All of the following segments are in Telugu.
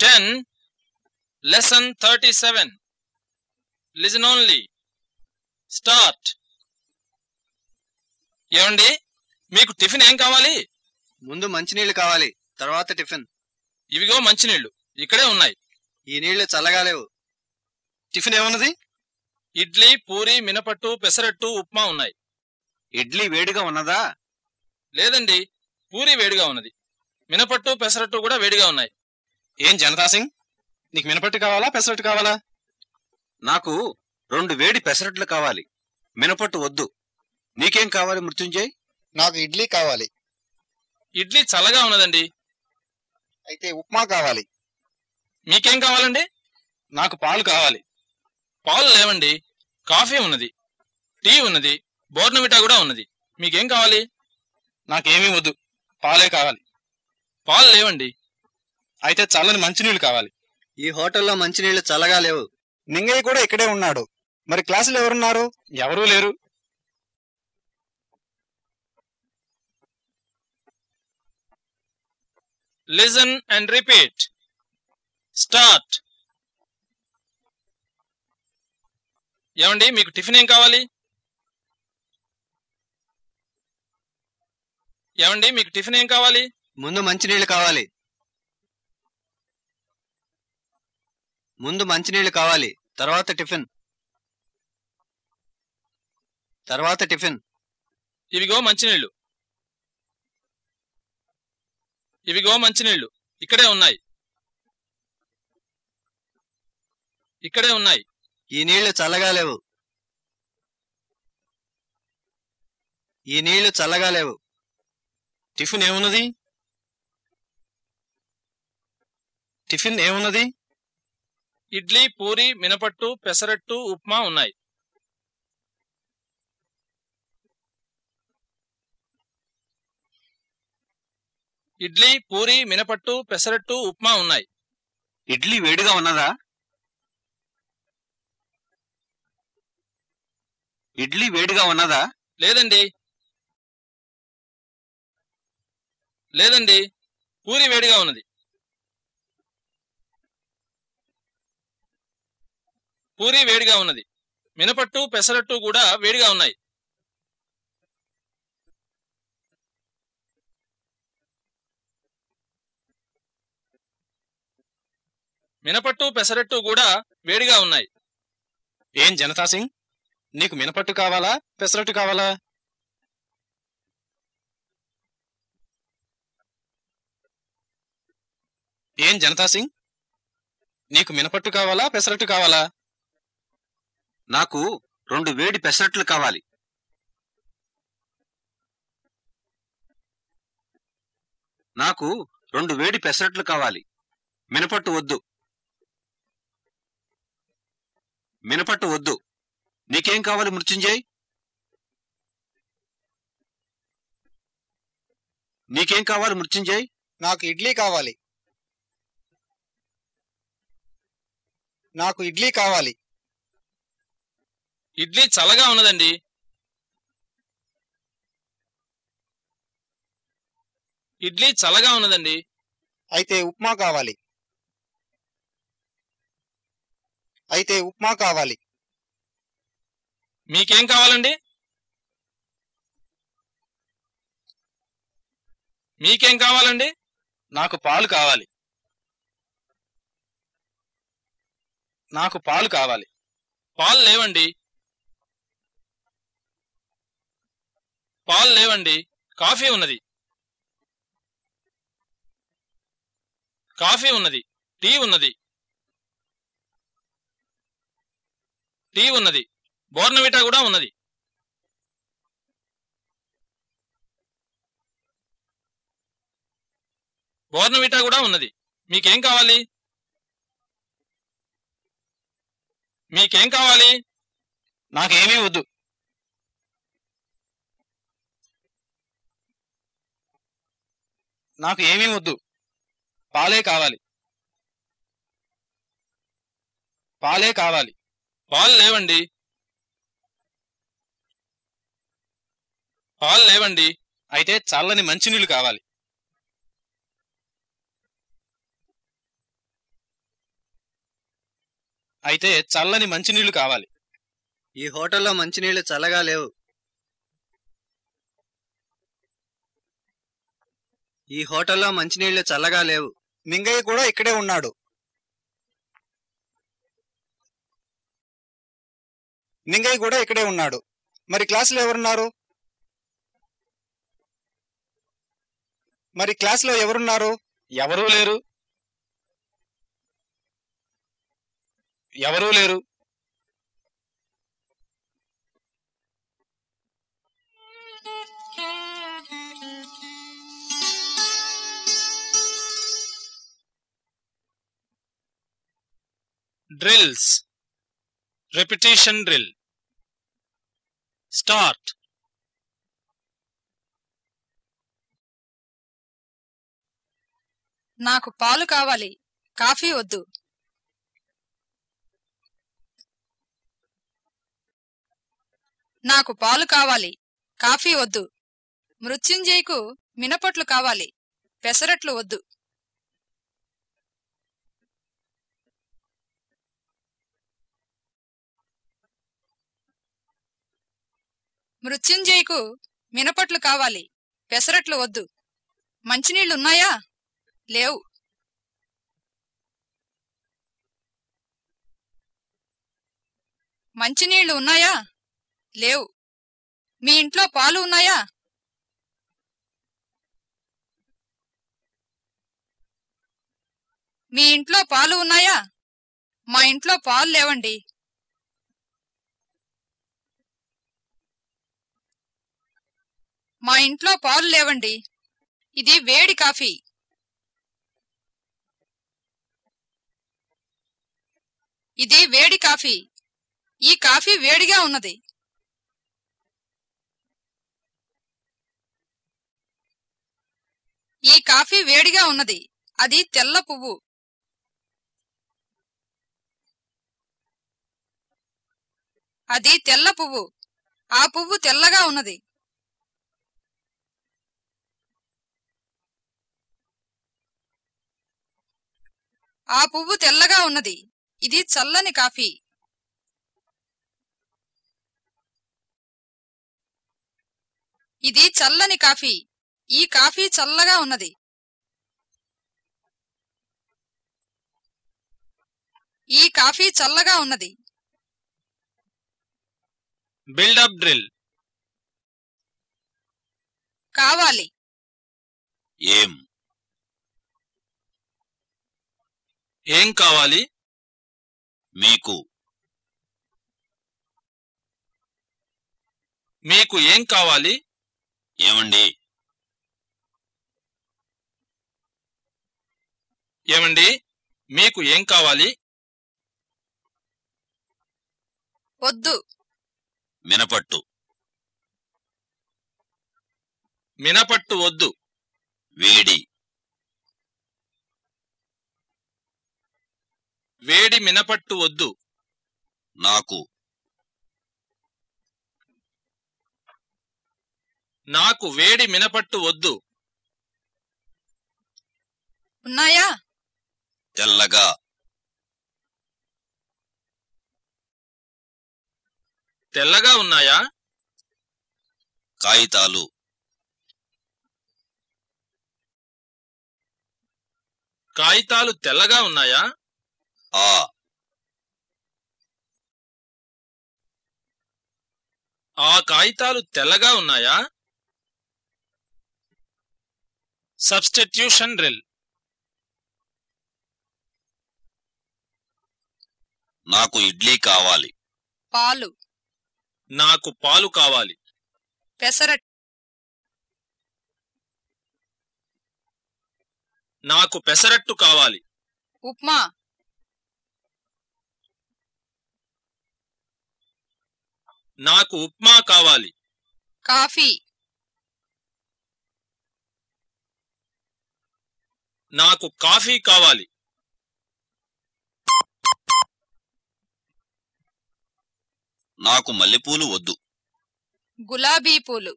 Ten lesson thirty seven listen only start ఏమండి? మీకు టిఫిన్ ఏం కావాలి? ముందు మంచినీళ్ళు కావాలి. తర్వాత టిఫిన్. ఇవిగో మంచినీళ్ళు ఇక్కడే ఉన్నాయి. ఈ నీళ్ళు చల్లగా లేవు. టిఫిన్ ఏమన్నది? ఇడ్లీ పూరి మినపట్టు పెసరట్టు ఉప్మా ఉన్నాయి. ఇడ్లీ వేడిగా ఉన్నదా? లేదండి. పూరి వేడిగా ఉన్నది. మినపట్టు పెసరట్టు కూడా వేడిగా ఉన్నాయి. ఏం జనతా సింగ్? నీకు మినపట్టు కావాలా పెసరట్టు కావాలా? నాకు రెండు వేడి పెసరట్లు కావాలి. మినపట్టు వద్దు. నీకేం కావాలి మృత్యుంజయ్? నాకు ఇడ్లీ కావాలి. ఇడ్లీ చల్లగా ఉన్నదండి. అయితే ఉప్మా కావాలి. మీకేం కావాలండి? నాకు పాలు కావాలి. పాలు లేవండి. కాఫీ ఉన్నది. టీ ఉన్నది. బోర్నవిటా కూడా ఉన్నది. మీకేం కావాలి? నాకేమీ వద్దు. పాలే కావాలి. పాలు లేవండి. అయితే చల్లని మంచినీళ్ళు కావాలి. ఈ హోటల్లో మంచినీళ్ళు చల్లగా లేవు. నింగయ్య కూడా ఇక్కడే ఉన్నాడు. మరి క్లాసులో ఎవరున్నారు? ఎవరూ లేరు. లిజన్ అండ్ రిపీట్ స్టార్ట్ ఏమండి మీకు టిఫిన్ ఏం కావాలి? ఏమండి మీకు టిఫిన్ ఏం కావాలి? ముందు మంచినీళ్ళు కావాలి. ముందు మంచినీళ్ళు కావాలి. తర్వాత టిఫిన్. తర్వాత టిఫిన్. ఇవిగో మంచినీళ్ళు ఇవిగో మంచినీళ్ళు ఇక్కడే ఉన్నాయి. ఇక్కడే ఉన్నాయి. ఈ నీళ్ళు చల్లగా లేవు. ఈ నీళ్ళు చల్లగా లేవు. టిఫిన్ ఏమున్నది? టిఫిన్ ఏమున్నది? ఇడ్లీ పూరి మినపట్టు పెసరట్టు ఉప్మా ఉన్నాయి. ఇడ్లీ పూరి మినపట్టు పెసరట్టు ఉప్మా ఉన్నాయి. ఇడ్లీ వేడిగా ఉన్నదా? ఇడ్లీ వేడిగా ఉన్నదా? లేదండి. లేదండి. పూరి వేడిగా ఉన్నది. పూరి వేడిగా ఉన్నది. మినపట్టు పెసరట్టు కూడా వేడిగా ఉన్నాయి. మినపట్టు పెసరట్టు కూడా వేడిగా ఉన్నాయి. ఏం జనతా సింగ్? నీకు మినపట్టు కావాలా పెసరట్టు కావాలా? ఏం జనతా సింగ్? నీకు మినపట్టు కావాలా పెసరట్టు కావాలా? నాకు రెండు వేడి పెసరట్లు కావాలి. నాకు రెండు వేడి పెసరట్లు కావాలి. మినపట్టు వద్దు. మినపట్టు వద్దు. నీకేం కావాలి మృత్యుంజయ్? నీకేం కావాలి మృత్యుంజయ్? నాకు ఇడ్లీ కావాలి. నాకు ఇడ్లీ కావాలి. ఇడ్లీ చల్లగా ఉన్నదండి. ఇడ్లీ చల్లగా ఉన్నదండి. అయితే ఉప్మా కావాలి. అయితే ఉప్మా కావాలి. మీకేం కావాలండి? మీకేం కావాలండి? నాకు పాలు కావాలి. నాకు పాలు కావాలి. పాలు లేవండి. పాలు లేవండి కాఫీ ఉన్నది. కాఫీ ఉన్నది టీ ఉన్నది. టీ ఉన్నది బోర్నవిటా కూడా ఉన్నది. బోర్నవిటా కూడా ఉన్నది. మీకేం కావాలి? మీకేం కావాలి? నాకేమీ వద్దు. నాకు ఏమీ వద్దు. పాలే కావాలి. పాలే కావాలి. పాలు లేవండి. పాలు లేవండి. అయితే చల్లని మంచినీళ్ళు కావాలి. అయితే చల్లని మంచినీళ్ళు కావాలి. ఈ హోటల్లో మంచినీళ్ళు చల్లగా లేవు. ఈ హోటల్లో మంచినీళ్ళు చల్లగా లేవు. నింగయ్య కూడా ఇక్కడే ఉన్నాడు. నింగయ్య కూడా ఇక్కడే ఉన్నాడు. మరి క్లాసులో ఎవరున్నారు? మరి క్లాసులో ఎవరున్నారు? ఎవరూ లేరు. ఎవరూ లేరు. డ్రిల్స్ రెపిటేషన్ డ్రిల్ స్టార్ట్ నాకు పాలు కావాలి. కాఫీ వద్దు. నాకు పాలు కావాలి. కాఫీ వద్దు. మృత్యుంజయ్కు మినపట్లు కావాలి. పెసరట్లు వద్దు. మృత్యుంజయ్కు మినపట్లు కావాలి. పెసరట్లు వద్దు. మంచినీళ్ళున్నాయా లేవు. మంచినీళ్ళు ఉన్నాయా? లేవు. మీ ఇంట్లో పాలు ఉన్నాయా? మీ ఇంట్లో పాలు ఉన్నాయా? మా ఇంట్లో పాలు లేవండి. మా ఇంట్లో పాలు లేవండి. ఇది వేడి కాఫీ. ఇది వేడి కాఫీ. ఈ కాఫీ వేడిగా ఉన్నది. ఈ కాఫీ వేడిగా ఉన్నది. అది తెల్ల పువ్వు. అది తెల్ల పువ్వు. ఆ పువ్వు తెల్లగా ఉన్నది. ఆ పువ్వు తెల్లగా ఉన్నది. ఇది చల్లని కాఫీ. ఇది చల్లని కాఫీ. ఈ కాఫీ చల్లగా ఉన్నది. ఈ కాఫీ చల్లగా ఉన్నది. Build up drill. కావాలి. ఏం? ఏం కావాలి? మీకు. మీకు ఏం కావాలి? ఏమండి? ఏమండి? మీకు ఏం కావాలి? వద్దు. మినపట్టు. మినపట్టు వద్దు. వేడి. వేడి మినపట్టు వద్దు. నాకు. నాకు వేడి మినపట్టు వద్దు. ఉన్నాయా? తెల్లగా. తెల్లగా ఉన్నాయా? కాగితాలు. కాగితాలు తెల్లగా ఉన్నాయా? ఆ. ఆ కాగితాలు తెల్లగా ఉన్నాయా? సబ్స్టిట్యూషన్ డ్రిల్ నాకు ఇడ్లీ కావాలి. పాలు. నాకు పాలు కావాలి. పెసరట్. నాకు పెసరట్టు కావాలి. ఉప్మా. నాకు ఉప్మా కావాలి. కాఫీ. నాకు కాఫీ కావాలి. నాకు మల్లెపూలు వద్దు. గులాబీ పూలు.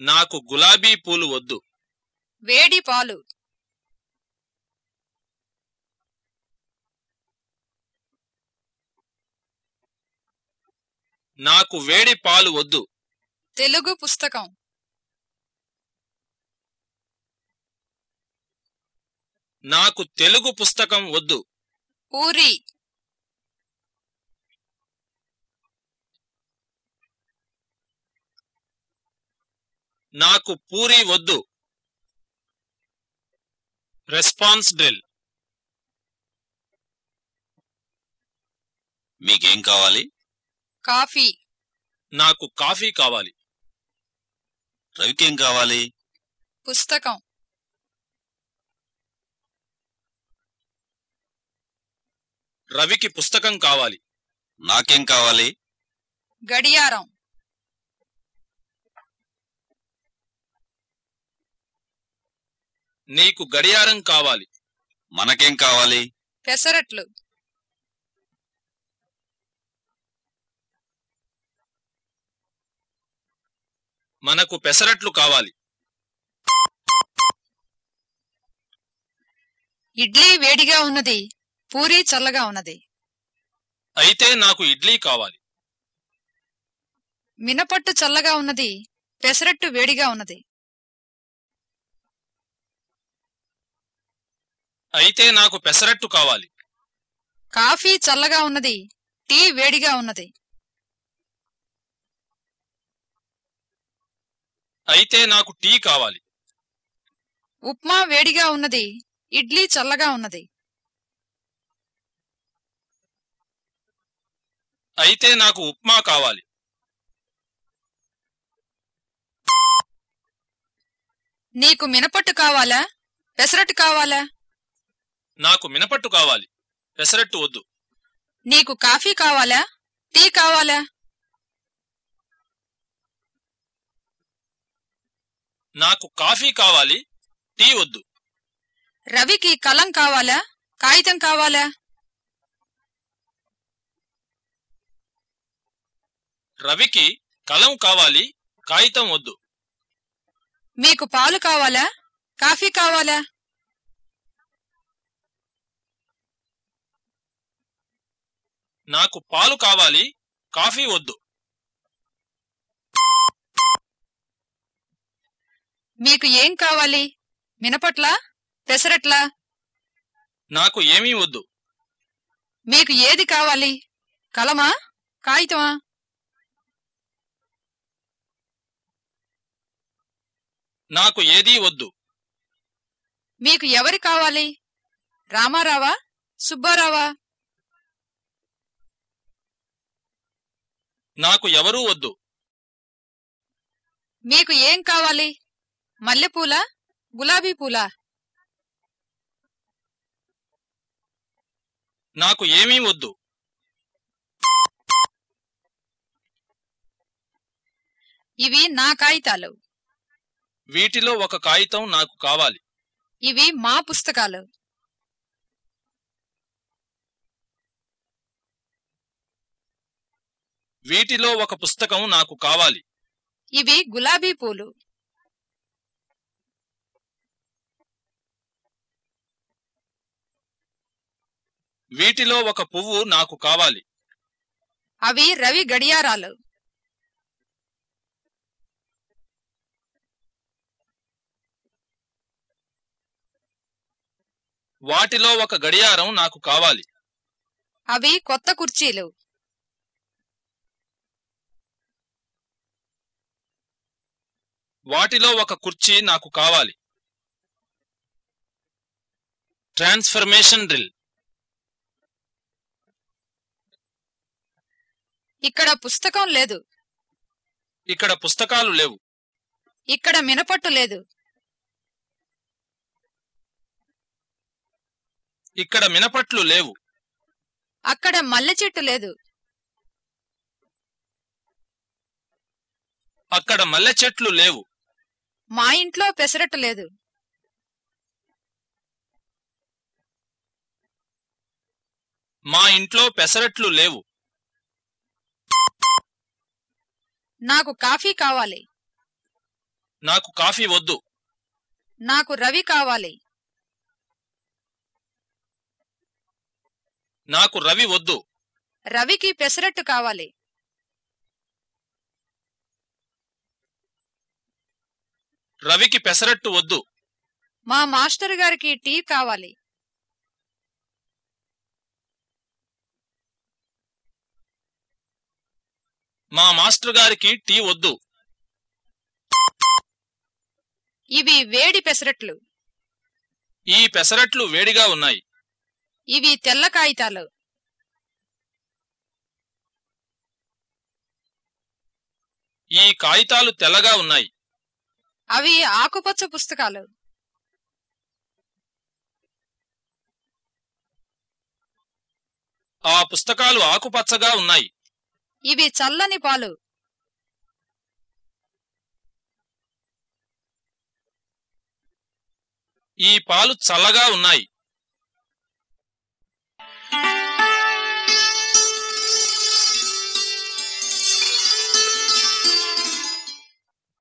నాకు గులాబీ పూలు వద్దు. వేడి పాలు. నాకు వేడి పాలు వద్దు. తెలుగు పుస్తకం. నాకు తెలుగు పుస్తకం వద్దు. పూరి. నాకు పూరి వద్దు. Response drill. మీకేం కావాలి? కాఫీ. నాకు కాఫీ కావాలి. రవికేం కావాలి? పుస్తకం. రవికి పుస్తకం కావాలి. నాకేం కావాలి? గడియారం. నీకు గడియారం కావాలి. మనకేం కావాలి? పెసరట్లు. మనకు పెసరట్లు కావాలి. ఇడ్లీ వేడిగా ఉన్నది పూరి చల్లగా ఉన్నది. అయితే నాకు ఇడ్లీ కావాలి. మినపట్టు చల్లగా ఉన్నది పెసరట్టు వేడిగా ఉన్నది. అయితే నాకు పెసరట్టు కావాలి. కాఫీ చల్లగా ఉన్నది టీ వేడిగా ఉన్నది. అయితే నాకు టీ కావాలి. ఉప్మా వేడిగా ఉన్నది. ఇడ్లీ చల్లగా ఉన్నది. అయితే నాకు ఉప్మా కావాలి. నీకు మినపట్టు కావాలా? పెసరట్టు కావాలా? నాకు మినపట్టు కావాలి. పెసరట్టు వద్దు. నీకు కాఫీ కావాలా? టీ కావాలా? నాకు కాఫీ కావాలి టీ వద్దు. రవికి కలం కావాలా కాగితం కావాలా? రవికి కలం కావాలి కాగితం వద్దు. మీకు పాలు కావాలా కాఫీ కావాలా? నాకు పాలు కావాలి కాఫీ వద్దు. మీకు ఏం కావాలి? మినపట్ల? పెసరట్లా? నాకు ఏమీ వద్దు. మీకు ఏది కావాలి? కలమా? కాగితమా? నాకు ఏదీ వద్దు. మీకు ఎవరి కావాలి? రామారావా? సుబ్బారావా? నాకు ఎవరూ వద్దు. మీకు ఏం కావాలి? మల్లెపూల? గులాబీ పూల? నాకు ఏమీ వద్దు. ఇవి నా కాగితాలు. వీటిలో ఒక కాగితం నాకు కావాలి. ఇవి మా పుస్తకాలు. వీటిలో ఒక పుస్తకం నాకు కావాలి. ఇవి గులాబీ పూలు. వీటిలో ఒక పువ్వు నాకు కావాలి. అవి రవి గడియారాలు. వాటిలో ఒక గడియారం నాకు కావాలి. అవి కొత్త కుర్చీలు. వాటిలో ఒక కుర్చీ నాకు కావాలి. ట్రాన్స్ఫర్మేషన్ డ్రిల్ ఇక్కడ పుస్తకం లేదు. ఇక్కడ పుస్తకాలు లేవు. ఇక్కడ మినపట్టు లేదు. ఇక్కడ మినపట్లు లేవు. అక్కడ మల్లె చెట్టు లేదు. అక్కడ మల్లె చెట్లు లేవు. మా ఇంట్లో పెసరట్టు లేదు. మా ఇంట్లో పెసరట్లు లేవు. నాకు కాఫీ కావాలి. నాకు కాఫీ వద్దు. నాకు రవి కావాలి. నాకు రవి వద్దు. రవికి పెసరట్టు కావాలి. రవికి పెసరట్టు వద్దు. మా మాస్టర్ గారికి టీ కావాలి. మా మాస్టర్ గారికి టీ వద్దు. ఇవి వేడి పెసరట్లు. ఈ పెసరట్లు వేడిగా ఉన్నాయి. ఇవి తెల్ల కాగితాలు. ఈ కాగితాలు తెల్లగా ఉన్నాయి. అవి ఆకుపచ్చ పుస్తకాలు. ఆ పుస్తకాలు ఆకుపచ్చగా ఉన్నాయి. ఇవి చల్లని పాలు. ఈ పాలు చల్లగా ఉన్నాయి.